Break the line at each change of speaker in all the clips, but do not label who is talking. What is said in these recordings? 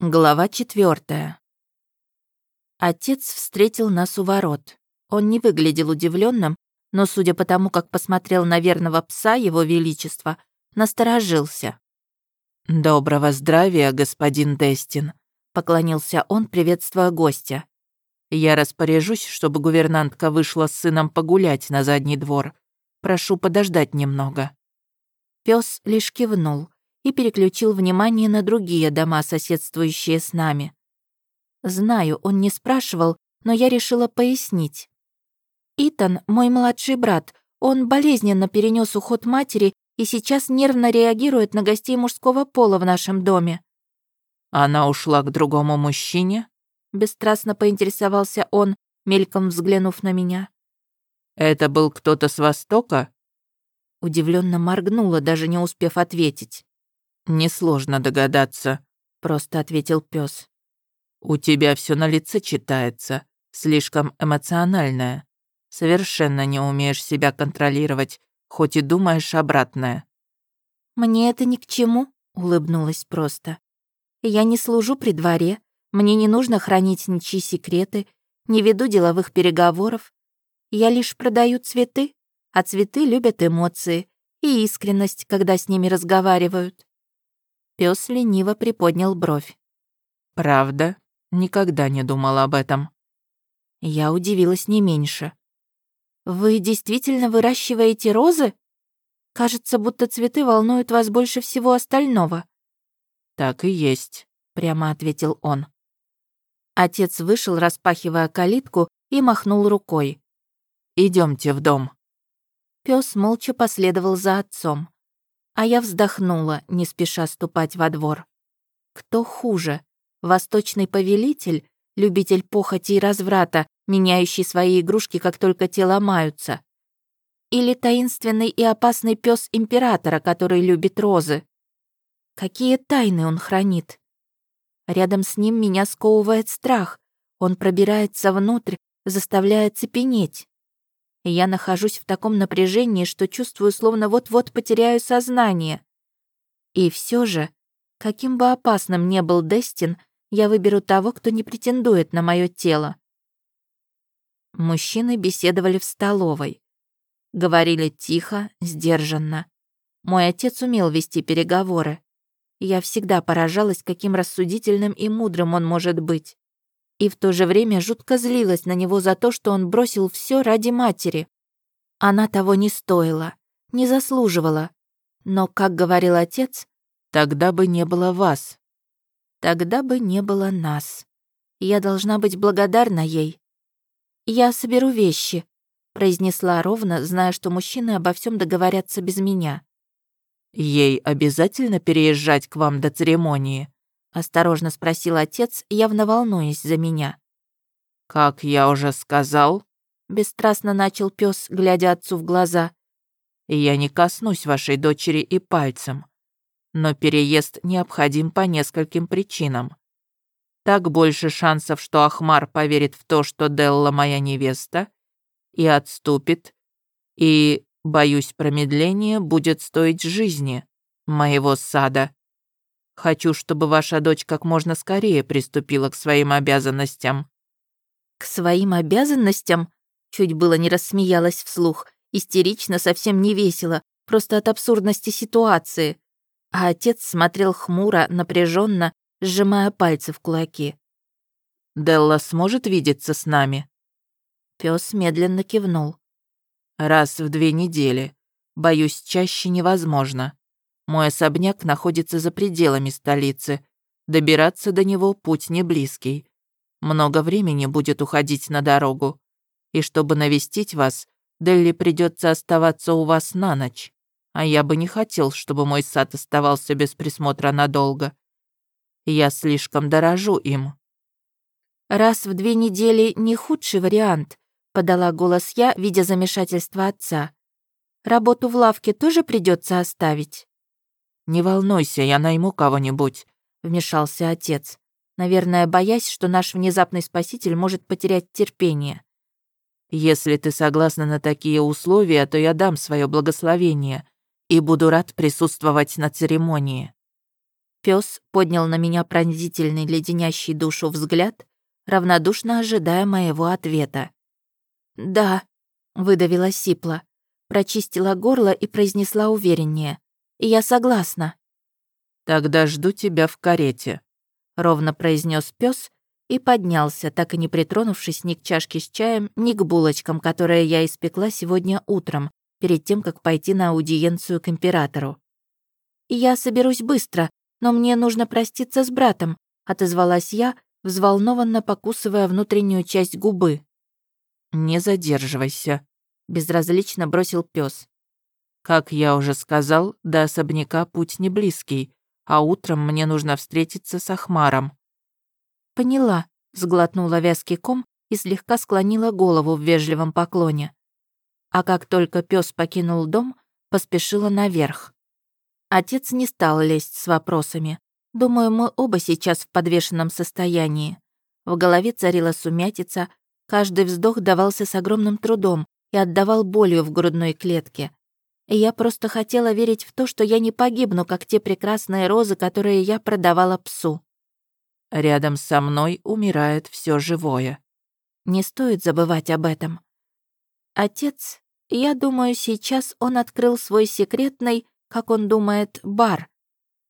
Глава четвертая. Отец встретил нас у ворот. Он не выглядел удивленным, но, судя по тому, как посмотрел на верного пса его величества, насторожился.
«Доброго здравия, господин Дестин», — поклонился он, приветствуя гостя. «Я распоряжусь, чтобы гувернантка вышла с сыном погулять на задний двор. Прошу подождать немного».
Пес лишь кивнул и переключил внимание на другие дома, соседствующие с нами. Знаю, он не спрашивал, но я решила пояснить. Итан, мой младший брат, он болезненно перенес уход матери и сейчас нервно реагирует на гостей мужского пола в нашем доме.
Она ушла к другому мужчине?
Бесстрастно поинтересовался он, мельком взглянув на меня.
Это был кто-то с Востока?
Удивленно моргнула, даже не успев ответить.
«Несложно догадаться», — просто ответил пес. «У тебя все на лице читается, слишком эмоциональное. Совершенно не умеешь себя контролировать, хоть и думаешь обратное».
«Мне это ни к чему», — улыбнулась просто. «Я не служу при дворе, мне не нужно хранить ничьи секреты, не веду деловых переговоров. Я лишь продаю цветы, а цветы любят эмоции и искренность, когда с ними разговаривают. Пес лениво приподнял бровь.
«Правда? Никогда не думал об этом».
Я удивилась не меньше. «Вы действительно выращиваете розы? Кажется, будто цветы волнуют вас больше всего остального».
«Так и есть», — прямо ответил он.
Отец вышел, распахивая калитку, и махнул рукой.
Идемте в дом».
Пес молча последовал за отцом а я вздохнула, не спеша ступать во двор. Кто хуже? Восточный повелитель, любитель похоти и разврата, меняющий свои игрушки, как только те ломаются? Или таинственный и опасный пес императора, который любит розы? Какие тайны он хранит? Рядом с ним меня сковывает страх. Он пробирается внутрь, заставляя цепенеть я нахожусь в таком напряжении, что чувствую, словно вот-вот потеряю сознание. И все же, каким бы опасным ни был Дестин, я выберу того, кто не претендует на мое тело. Мужчины беседовали в столовой. Говорили тихо, сдержанно. Мой отец умел вести переговоры. Я всегда поражалась, каким рассудительным и мудрым он может быть и в то же время жутко злилась на него за то, что он бросил все ради матери. Она того не стоила, не заслуживала. Но, как говорил отец,
тогда бы не было вас.
Тогда бы не было нас. Я должна быть благодарна ей. Я соберу вещи, произнесла ровно, зная, что мужчины обо всем договорятся без меня.
Ей обязательно переезжать к вам до церемонии?
Осторожно спросил отец, явно волнуясь за меня.
«Как я уже сказал», — бесстрастно начал пес, глядя отцу в глаза, «я не коснусь вашей дочери и пальцем. Но переезд необходим по нескольким причинам. Так больше шансов, что Ахмар поверит в то, что Делла моя невеста, и отступит, и, боюсь, промедление будет стоить жизни моего сада. Хочу, чтобы ваша дочь как можно скорее приступила к своим обязанностям».
«К своим обязанностям?» Чуть было не рассмеялась вслух. Истерично, совсем не весело, просто от абсурдности ситуации. А отец смотрел хмуро, напряженно, сжимая пальцы в кулаки.
«Делла сможет видеться с нами?»
Пес медленно кивнул.
«Раз в две недели. Боюсь, чаще невозможно. Мой особняк находится за пределами столицы. Добираться до него путь не близкий. Много времени будет уходить на дорогу. И чтобы навестить вас, Делли придется оставаться у вас на ночь. А я бы не хотел, чтобы мой сад оставался без присмотра надолго. Я слишком дорожу им.
Раз в две недели не худший вариант, подала голос я, видя замешательство отца. Работу в лавке тоже придется оставить.
«Не волнуйся, я найму кого-нибудь», — вмешался отец, наверное, боясь, что наш внезапный спаситель может потерять терпение. «Если ты согласна на такие условия, то я дам свое благословение и буду рад присутствовать на церемонии».
Пес поднял на меня пронзительный леденящий душу взгляд, равнодушно ожидая моего ответа. «Да», — выдавила Сипла, прочистила горло и произнесла увереннее. «Я согласна».
«Тогда жду тебя в карете», — ровно произнес пес и поднялся, так и не притронувшись ни к чашке с чаем, ни к булочкам, которые я испекла сегодня утром, перед тем, как пойти на аудиенцию к императору. «Я соберусь быстро, но мне нужно проститься с братом», — отозвалась я, взволнованно покусывая внутреннюю часть губы. «Не задерживайся», — безразлично бросил пес. «Как я уже сказал, до особняка путь не близкий, а утром мне нужно встретиться с Ахмаром».
«Поняла», — сглотнула вязкий ком и слегка склонила голову в вежливом поклоне. А как только пес покинул дом, поспешила наверх. Отец не стал лезть с вопросами. Думаю, мы оба сейчас в подвешенном состоянии. В голове царила сумятица, каждый вздох давался с огромным трудом и отдавал болью в грудной клетке. Я просто хотела верить в то, что я не погибну, как те прекрасные розы, которые я продавала псу.
Рядом со мной умирает все живое.
Не стоит забывать об этом. Отец, я думаю, сейчас он открыл свой секретный как он думает, бар.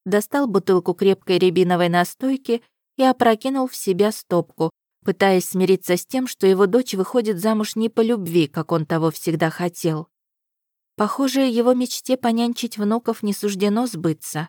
Достал бутылку крепкой рябиновой настойки и опрокинул в себя стопку, пытаясь смириться с тем, что его дочь выходит замуж не по любви, как он того всегда хотел. Похоже, его мечте понянчить внуков не суждено сбыться.